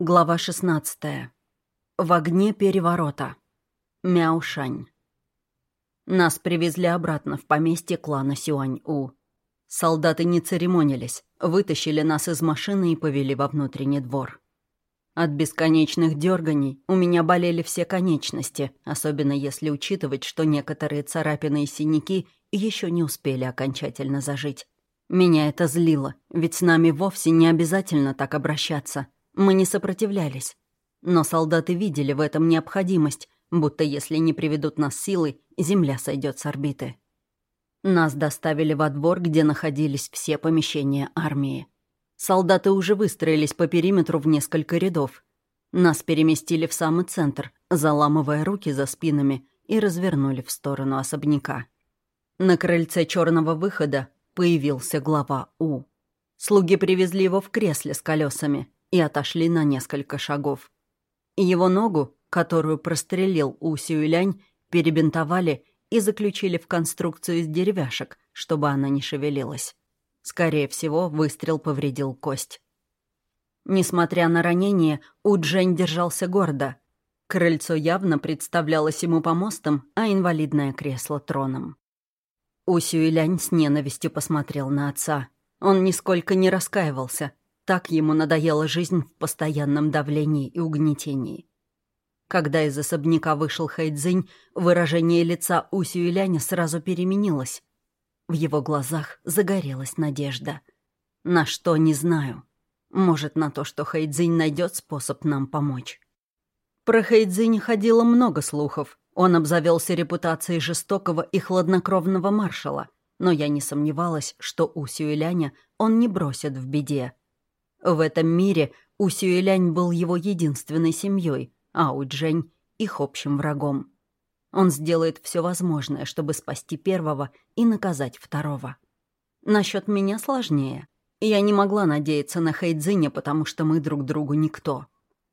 Глава 16. В огне переворота. Мяушань. Нас привезли обратно в поместье клана Сюань-У. Солдаты не церемонились, вытащили нас из машины и повели во внутренний двор. От бесконечных дерганий у меня болели все конечности, особенно если учитывать, что некоторые царапины и синяки еще не успели окончательно зажить. Меня это злило, ведь с нами вовсе не обязательно так обращаться — мы не сопротивлялись. Но солдаты видели в этом необходимость, будто если не приведут нас силой, земля сойдет с орбиты. Нас доставили во двор, где находились все помещения армии. Солдаты уже выстроились по периметру в несколько рядов. Нас переместили в самый центр, заламывая руки за спинами, и развернули в сторону особняка. На крыльце черного выхода появился глава У. Слуги привезли его в кресле с колесами и отошли на несколько шагов. Его ногу, которую прострелил У Сюэлянь, перебинтовали и заключили в конструкцию из деревяшек, чтобы она не шевелилась. Скорее всего, выстрел повредил кость. Несмотря на ранение, У Джень держался гордо. Крыльцо явно представлялось ему помостом, а инвалидное кресло — троном. У Сюэлянь с ненавистью посмотрел на отца. Он нисколько не раскаивался, так ему надоела жизнь в постоянном давлении и угнетении. Когда из особняка вышел Хайдзинь, выражение лица У Сюэляня сразу переменилось. В его глазах загорелась надежда. На что, не знаю. Может, на то, что Хайдзинь найдет способ нам помочь. Про Хайдзинь ходило много слухов. Он обзавелся репутацией жестокого и хладнокровного маршала, но я не сомневалась, что У Сюэляня он не бросит в беде. В этом мире У Сюэлянь был его единственной семьей, а У Джень — их общим врагом. Он сделает все возможное, чтобы спасти первого и наказать второго. Насчет меня сложнее. Я не могла надеяться на Хэйдзиня, потому что мы друг другу никто.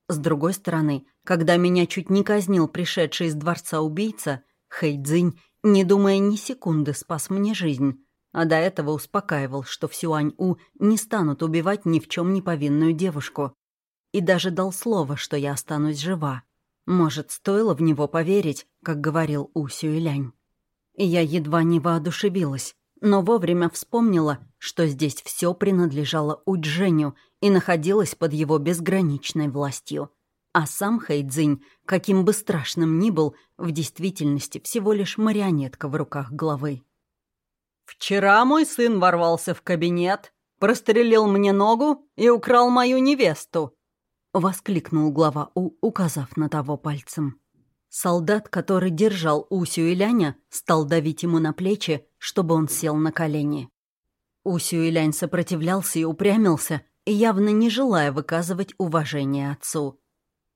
С другой стороны, когда меня чуть не казнил пришедший из дворца убийца, Хэйдзинь, не думая ни секунды, спас мне жизнь, а до этого успокаивал, что в Сюань-У не станут убивать ни в чем не повинную девушку. И даже дал слово, что я останусь жива. Может, стоило в него поверить, как говорил У Сюэлянь. И я едва не воодушевилась, но вовремя вспомнила, что здесь все принадлежало У Дженю и находилось под его безграничной властью. А сам Хэйдзинь, каким бы страшным ни был, в действительности всего лишь марионетка в руках главы. «Вчера мой сын ворвался в кабинет, прострелил мне ногу и украл мою невесту», — воскликнул глава У, указав на того пальцем. Солдат, который держал Усю и Ляня, стал давить ему на плечи, чтобы он сел на колени. Усю и Лянь сопротивлялся и упрямился, явно не желая выказывать уважение отцу.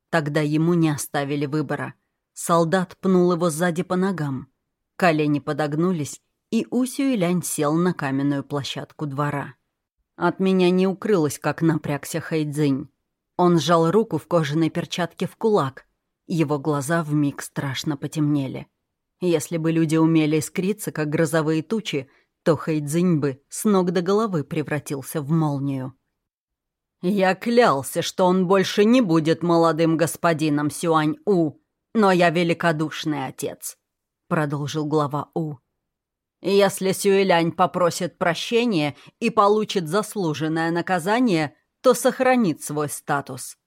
Тогда ему не оставили выбора. Солдат пнул его сзади по ногам. Колени подогнулись, и Усю Лянь сел на каменную площадку двора. От меня не укрылось, как напрягся Хайдзинь. Он сжал руку в кожаной перчатке в кулак. Его глаза вмиг страшно потемнели. Если бы люди умели искриться, как грозовые тучи, то Хайдзинь бы с ног до головы превратился в молнию. «Я клялся, что он больше не будет молодым господином Сюань-У, но я великодушный отец», — продолжил глава У. Если Сюэлянь попросит прощения и получит заслуженное наказание, то сохранит свой статус.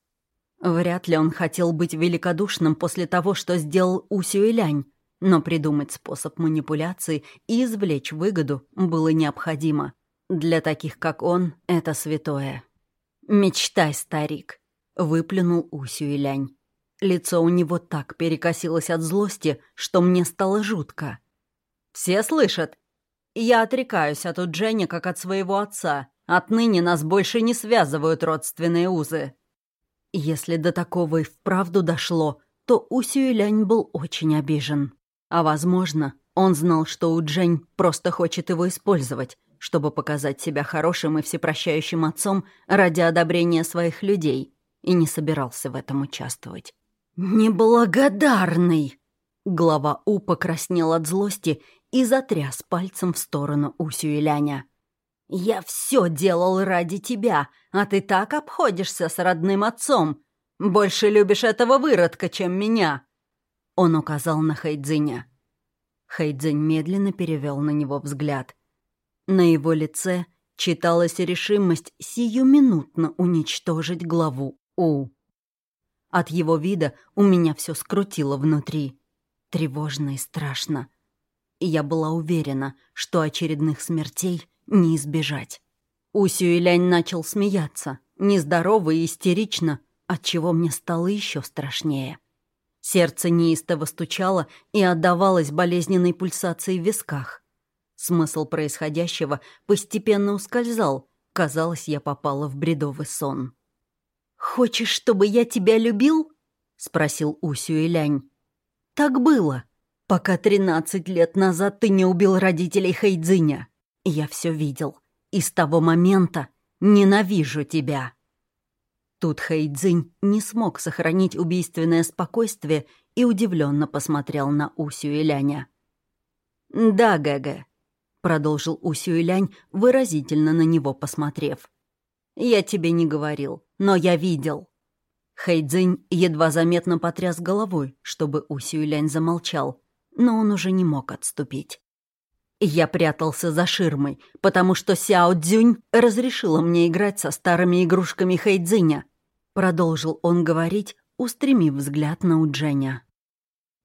Вряд ли он хотел быть великодушным после того, что сделал У Сюэлянь, но придумать способ манипуляции и извлечь выгоду было необходимо. Для таких, как он, это святое. «Мечтай, старик», — выплюнул У Сюэлянь. Лицо у него так перекосилось от злости, что мне стало жутко. Все слышат? Я отрекаюсь от Уджени как от своего отца. Отныне нас больше не связывают родственные узы. Если до такого и вправду дошло, то Усюэлянь был очень обижен. А возможно, он знал, что Уджень просто хочет его использовать, чтобы показать себя хорошим и всепрощающим отцом ради одобрения своих людей, и не собирался в этом участвовать. «Неблагодарный!» Глава У покраснел от злости и затряс пальцем в сторону Усю и Ляня. «Я все делал ради тебя, а ты так обходишься с родным отцом. больше любишь этого выродка, чем меня!» Он указал на Хайдзиня. Хайдзинь медленно перевел на него взгляд. На его лице читалась решимость сиюминутно уничтожить главу У. От его вида у меня все скрутило внутри. Тревожно и страшно. И я была уверена, что очередных смертей не избежать. Усю и Лянь начал смеяться, нездорово и истерично, отчего мне стало еще страшнее. Сердце неистово стучало и отдавалось болезненной пульсации в висках. Смысл происходящего постепенно ускользал. Казалось, я попала в бредовый сон. «Хочешь, чтобы я тебя любил?» — спросил Усю и Лянь. «Так было, пока тринадцать лет назад ты не убил родителей Хайдзиня. Я все видел. И с того момента ненавижу тебя». Тут Хэйдзинь не смог сохранить убийственное спокойствие и удивленно посмотрел на Усю и Ляня. «Да, Гэгэ», — продолжил Усю и Лянь, выразительно на него посмотрев. «Я тебе не говорил, но я видел». Хэйдзинь едва заметно потряс головой, чтобы Усю и Лянь замолчал, но он уже не мог отступить. Я прятался за ширмой, потому что Сяо Цзюнь разрешила мне играть со старыми игрушками Хэйдзиня. Продолжил он говорить, устремив взгляд на Удженя.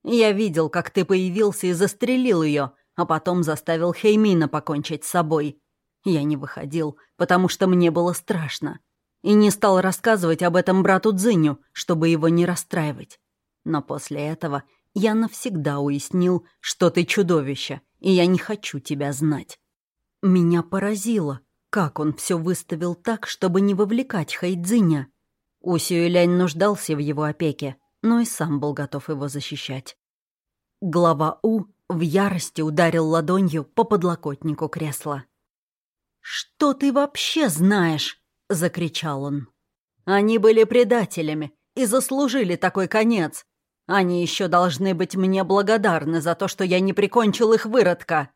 «Я видел, как ты появился и застрелил ее, а потом заставил Хеймина покончить с собой. Я не выходил, потому что мне было страшно. И не стал рассказывать об этом брату Дзиню, чтобы его не расстраивать. Но после этого я навсегда уяснил, что ты чудовище, и я не хочу тебя знать. Меня поразило, как он все выставил так, чтобы не вовлекать Хайдзиня. Усюэлянь нуждался в его опеке, но и сам был готов его защищать. Глава У в ярости ударил ладонью по подлокотнику кресла. «Что ты вообще знаешь?» — закричал он. «Они были предателями и заслужили такой конец. Они еще должны быть мне благодарны за то, что я не прикончил их выродка!»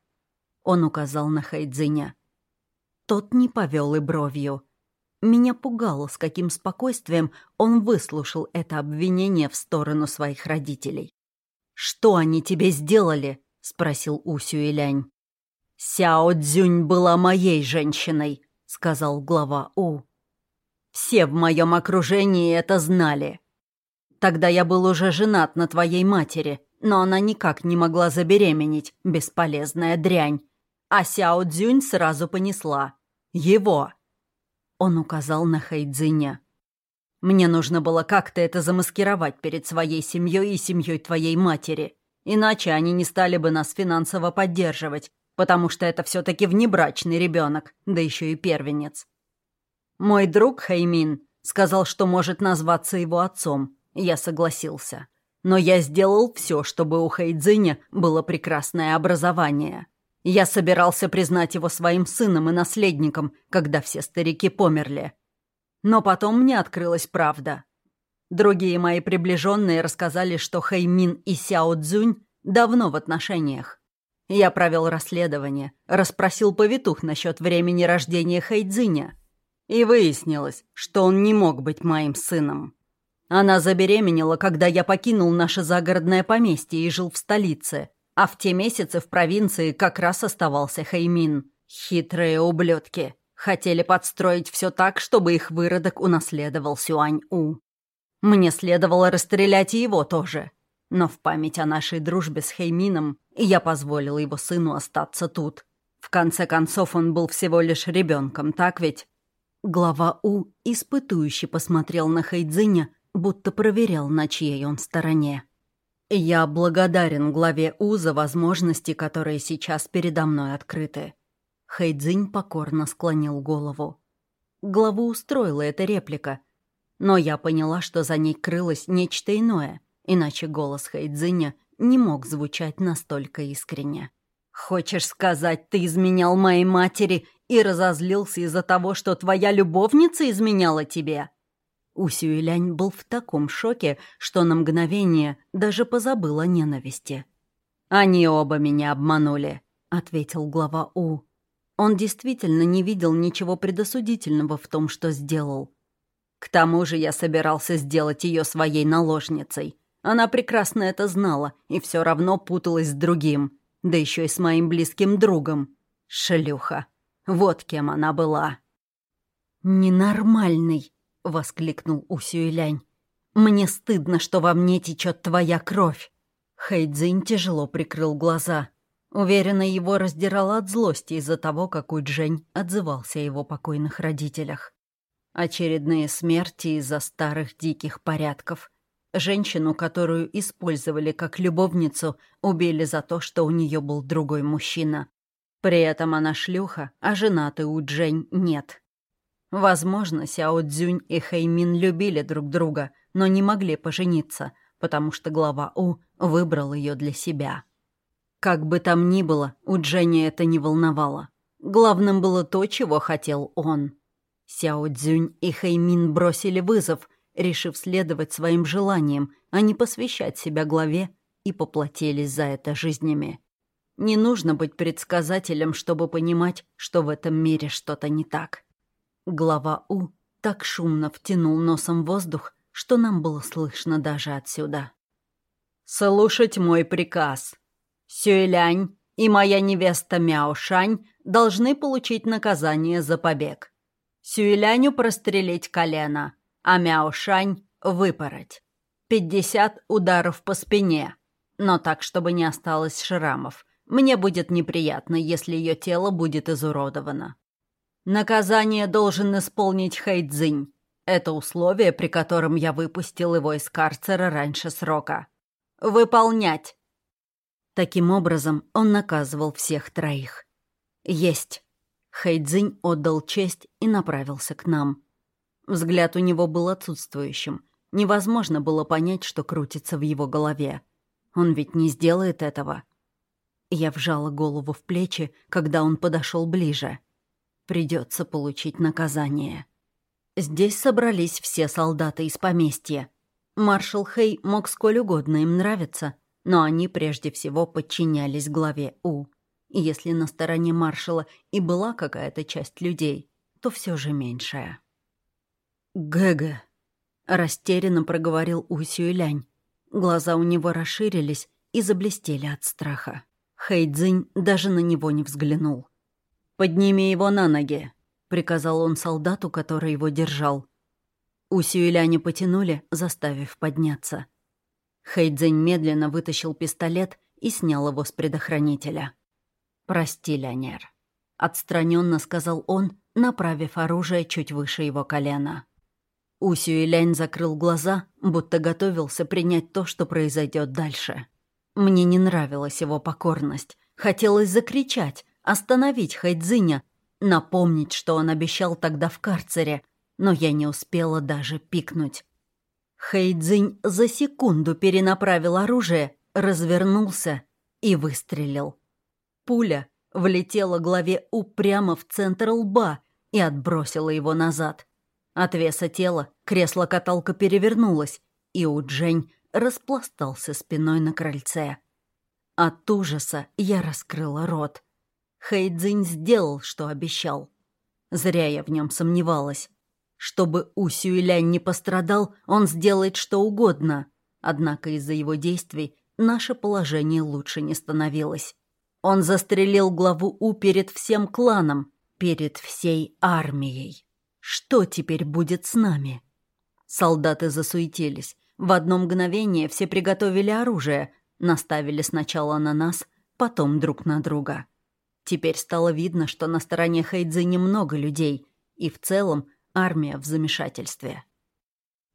Он указал на Хайдзиня. Тот не повел и бровью. Меня пугало, с каким спокойствием он выслушал это обвинение в сторону своих родителей. «Что они тебе сделали?» — спросил Усю Илянь. «Сяо Цзюнь была моей женщиной», — сказал глава У. «Все в моем окружении это знали. Тогда я был уже женат на твоей матери, но она никак не могла забеременеть, бесполезная дрянь. А Сяо Цзюнь сразу понесла. Его. Он указал на Хайдзиня. Мне нужно было как-то это замаскировать перед своей семьей и семьей твоей матери. Иначе они не стали бы нас финансово поддерживать, потому что это все-таки внебрачный ребенок, да еще и первенец. Мой друг Хаймин сказал, что может назваться его отцом, я согласился. Но я сделал все, чтобы у Хайдзиня было прекрасное образование. Я собирался признать его своим сыном и наследником, когда все старики померли. Но потом мне открылась правда. Другие мои приближенные рассказали, что Хэймин и Сяо Цзюнь давно в отношениях. Я провел расследование, расспросил повитух насчет времени рождения Хэйдзиня. И выяснилось, что он не мог быть моим сыном. Она забеременела, когда я покинул наше загородное поместье и жил в столице. А в те месяцы в провинции как раз оставался Хаймин. Хитрые ублюдки. Хотели подстроить все так, чтобы их выродок унаследовал Сюань-У. Мне следовало расстрелять и его тоже. Но в память о нашей дружбе с Хеймином я позволил его сыну остаться тут. В конце концов, он был всего лишь ребенком, так ведь? Глава У испытующе посмотрел на Хайдзиня, будто проверял, на чьей он стороне. Я благодарен главе У за возможности, которые сейчас передо мной открыты. Хэйдзинь покорно склонил голову. Главу устроила эта реплика, но я поняла, что за ней крылось нечто иное, иначе голос Хэйдзиня не мог звучать настолько искренне. «Хочешь сказать, ты изменял моей матери и разозлился из-за того, что твоя любовница изменяла тебе?» Усюэлянь был в таком шоке, что на мгновение даже позабыл о ненависти. «Они оба меня обманули», — ответил глава У. Он действительно не видел ничего предосудительного в том, что сделал. К тому же я собирался сделать ее своей наложницей. Она прекрасно это знала и все равно путалась с другим, да еще и с моим близким другом. Шлюха. Вот кем она была. «Ненормальный!» — воскликнул Усюэлянь. «Мне стыдно, что во мне течет твоя кровь!» Хэйдзинь тяжело прикрыл глаза. Уверенно, его раздирало от злости из-за того, как Уджень отзывался о его покойных родителях. Очередные смерти из-за старых диких порядков. Женщину, которую использовали как любовницу, убили за то, что у нее был другой мужчина. При этом она шлюха, а женатый у Джень нет. Возможно, Сяо Цзюнь и Хэймин любили друг друга, но не могли пожениться, потому что глава У выбрал ее для себя. Как бы там ни было, у Дженни это не волновало. Главным было то, чего хотел он. Сяо Цзюнь и Хэймин бросили вызов, решив следовать своим желаниям, а не посвящать себя главе, и поплатились за это жизнями. Не нужно быть предсказателем, чтобы понимать, что в этом мире что-то не так. Глава У так шумно втянул носом воздух, что нам было слышно даже отсюда. «Слушать мой приказ. Сюэлянь и моя невеста Мяо Шань должны получить наказание за побег. Сюэляню прострелить колено, а Мяо Шань выпороть. Пятьдесят ударов по спине, но так, чтобы не осталось шрамов. Мне будет неприятно, если ее тело будет изуродовано. Наказание должен исполнить Хэйдзинь. Это условие, при котором я выпустил его из карцера раньше срока. Выполнять. Таким образом, он наказывал всех троих. Есть. Хэйдзинь отдал честь и направился к нам. Взгляд у него был отсутствующим. Невозможно было понять, что крутится в его голове. Он ведь не сделает этого. Я вжала голову в плечи, когда он подошел ближе — Придется получить наказание. Здесь собрались все солдаты из поместья. Маршал Хей мог сколь угодно им нравиться, но они прежде всего подчинялись главе У. И если на стороне маршала и была какая-то часть людей, то все же меньшая. «Гэгэ», — растерянно проговорил У Сюэлянь. Глаза у него расширились и заблестели от страха. Хэйдзинь даже на него не взглянул. «Подними его на ноги», — приказал он солдату, который его держал. Усю и потянули, заставив подняться. Хэйдзень медленно вытащил пистолет и снял его с предохранителя. «Прости, Лянер», — отстраненно сказал он, направив оружие чуть выше его колена. Усю и Лянь закрыл глаза, будто готовился принять то, что произойдет дальше. Мне не нравилась его покорность. Хотелось закричать, остановить Хайдзиня, напомнить, что он обещал тогда в карцере, но я не успела даже пикнуть. Хайдзинь за секунду перенаправил оружие, развернулся и выстрелил. Пуля влетела главе упрямо в центр лба и отбросила его назад. От веса тела кресло-каталка перевернулось, и Уджень распластался спиной на крыльце. От ужаса я раскрыла рот. Хэйдзинь сделал, что обещал. Зря я в нем сомневалась. Чтобы У Сюэлянь не пострадал, он сделает что угодно. Однако из-за его действий наше положение лучше не становилось. Он застрелил главу У перед всем кланом, перед всей армией. Что теперь будет с нами? Солдаты засуетились. В одно мгновение все приготовили оружие, наставили сначала на нас, потом друг на друга. Теперь стало видно, что на стороне Хэйдзы немного людей, и в целом армия в замешательстве.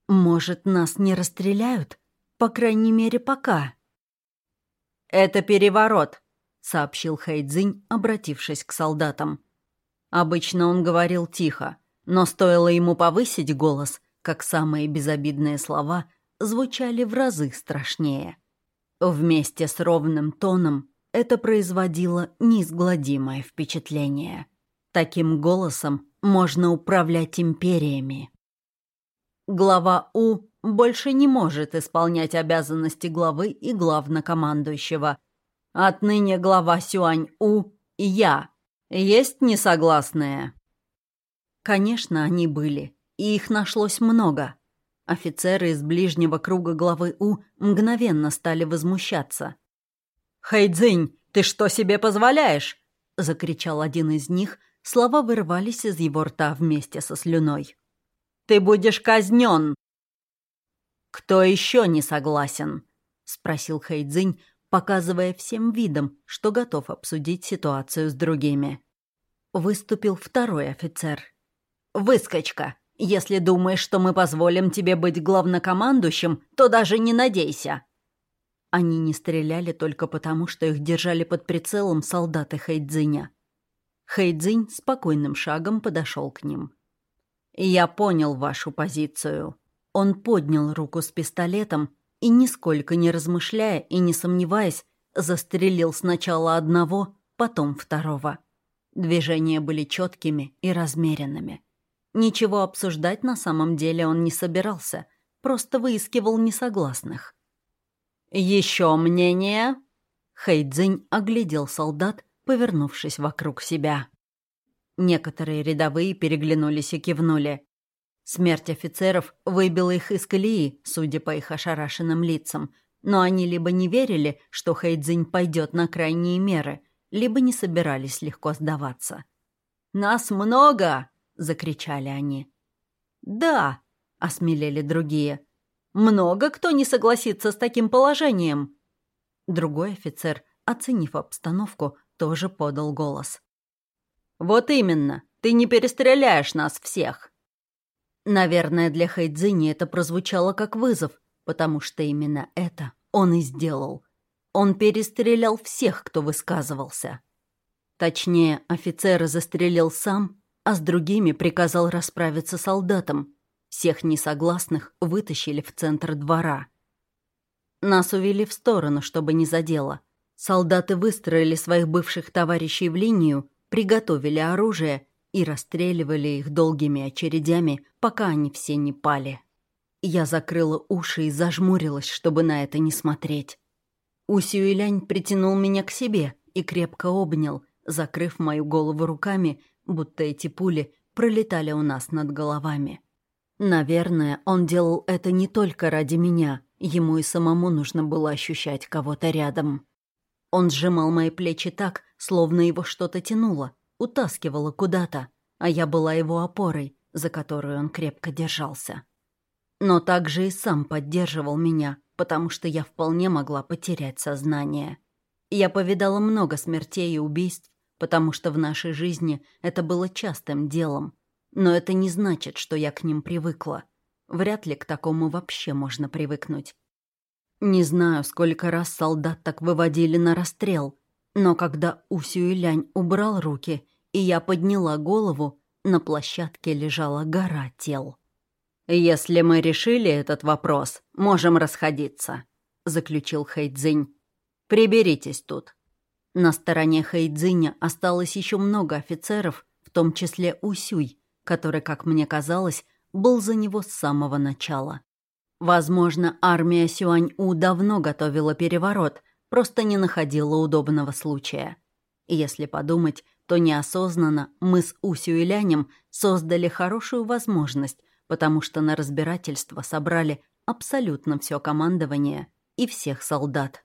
«Может, нас не расстреляют? По крайней мере, пока». «Это переворот», — сообщил Хэйдзинь, обратившись к солдатам. Обычно он говорил тихо, но стоило ему повысить голос, как самые безобидные слова звучали в разы страшнее. Вместе с ровным тоном это производило неизгладимое впечатление. Таким голосом можно управлять империями. Глава У больше не может исполнять обязанности главы и главнокомандующего. Отныне глава Сюань-У – я. Есть несогласные? Конечно, они были. И их нашлось много. Офицеры из ближнего круга главы У мгновенно стали возмущаться. «Хэйдзинь, ты что себе позволяешь?» — закричал один из них. Слова вырвались из его рта вместе со слюной. «Ты будешь казнен!» «Кто еще не согласен?» — спросил Хэйдзинь, показывая всем видом, что готов обсудить ситуацию с другими. Выступил второй офицер. «Выскочка! Если думаешь, что мы позволим тебе быть главнокомандующим, то даже не надейся!» Они не стреляли только потому, что их держали под прицелом солдаты Хэйдзиня. Хэйдзинь спокойным шагом подошел к ним. «Я понял вашу позицию». Он поднял руку с пистолетом и, нисколько не размышляя и не сомневаясь, застрелил сначала одного, потом второго. Движения были четкими и размеренными. Ничего обсуждать на самом деле он не собирался, просто выискивал несогласных. «Еще мнение?» Хэйдзинь оглядел солдат, повернувшись вокруг себя. Некоторые рядовые переглянулись и кивнули. Смерть офицеров выбила их из колеи, судя по их ошарашенным лицам, но они либо не верили, что Хэйдзинь пойдет на крайние меры, либо не собирались легко сдаваться. «Нас много!» — закричали они. «Да!» — осмелели другие. Много кто не согласится с таким положением. Другой офицер, оценив обстановку, тоже подал голос. «Вот именно, ты не перестреляешь нас всех!» Наверное, для Хайдзини это прозвучало как вызов, потому что именно это он и сделал. Он перестрелял всех, кто высказывался. Точнее, офицера застрелил сам, а с другими приказал расправиться солдатам, всех несогласных вытащили в центр двора. Нас увели в сторону, чтобы не задело. Солдаты выстроили своих бывших товарищей в линию, приготовили оружие и расстреливали их долгими очередями, пока они все не пали. Я закрыла уши и зажмурилась, чтобы на это не смотреть. Усюэлянь притянул меня к себе и крепко обнял, закрыв мою голову руками, будто эти пули пролетали у нас над головами. Наверное, он делал это не только ради меня, ему и самому нужно было ощущать кого-то рядом. Он сжимал мои плечи так, словно его что-то тянуло, утаскивало куда-то, а я была его опорой, за которую он крепко держался. Но также и сам поддерживал меня, потому что я вполне могла потерять сознание. Я повидала много смертей и убийств, потому что в нашей жизни это было частым делом, но это не значит, что я к ним привыкла. Вряд ли к такому вообще можно привыкнуть. Не знаю, сколько раз солдат так выводили на расстрел, но когда Усюэлянь убрал руки, и я подняла голову, на площадке лежала гора тел. «Если мы решили этот вопрос, можем расходиться», — заключил Хэйдзинь. «Приберитесь тут». На стороне Хэйдзиня осталось еще много офицеров, в том числе Усюй, который, как мне казалось, был за него с самого начала. Возможно, армия Сюань-У давно готовила переворот, просто не находила удобного случая. Если подумать, то неосознанно мы с Усю создали хорошую возможность, потому что на разбирательство собрали абсолютно все командование и всех солдат.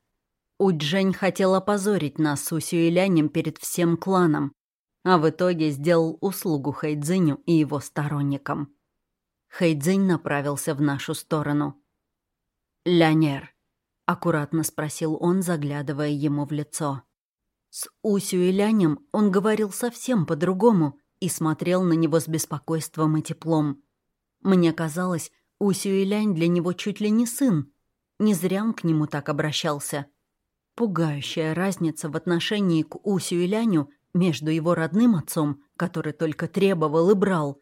Уджень хотел опозорить нас с Усю перед всем кланом, а в итоге сделал услугу Хэйдзиню и его сторонникам. Хэйдзинь направился в нашу сторону. «Лянер», — аккуратно спросил он, заглядывая ему в лицо. С Усю и Лянем он говорил совсем по-другому и смотрел на него с беспокойством и теплом. Мне казалось, Усю и Лянь для него чуть ли не сын. Не зря он к нему так обращался. Пугающая разница в отношении к Усю и Ляню между его родным отцом, который только требовал и брал,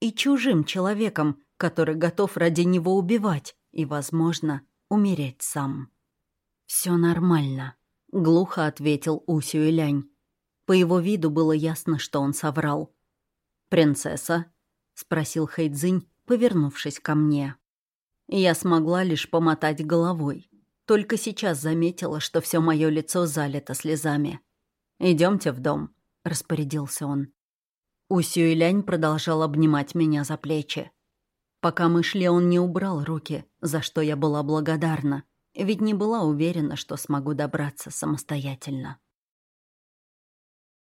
и чужим человеком, который готов ради него убивать и, возможно, умереть сам. «Все нормально», — глухо ответил Усю и Лянь. По его виду было ясно, что он соврал. «Принцесса?» — спросил Хэйдзинь, повернувшись ко мне. Я смогла лишь помотать головой. Только сейчас заметила, что все мое лицо залито слезами. Идемте в дом», — распорядился он. Усю и Лянь продолжал обнимать меня за плечи. Пока мы шли, он не убрал руки, за что я была благодарна, ведь не была уверена, что смогу добраться самостоятельно.